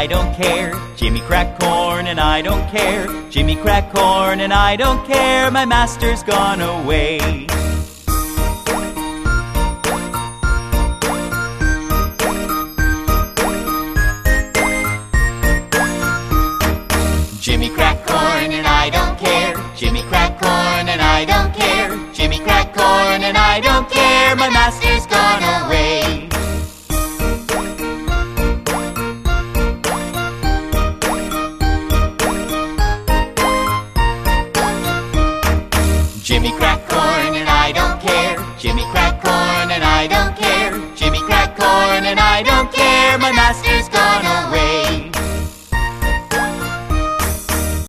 I don't care. Jimmy crack corn and I don't care. Jimmy crack corn and I don't care. My master's gone away. Jimmy crack corn and I don't care. Jimmy crack corn and I don't care. Jimmy crack corn and I don't care. My master's Jimmy crack corn and I don't care. Jimmy crack corn and I don't care. Jimmy crack corn and I don't care. My master's gone.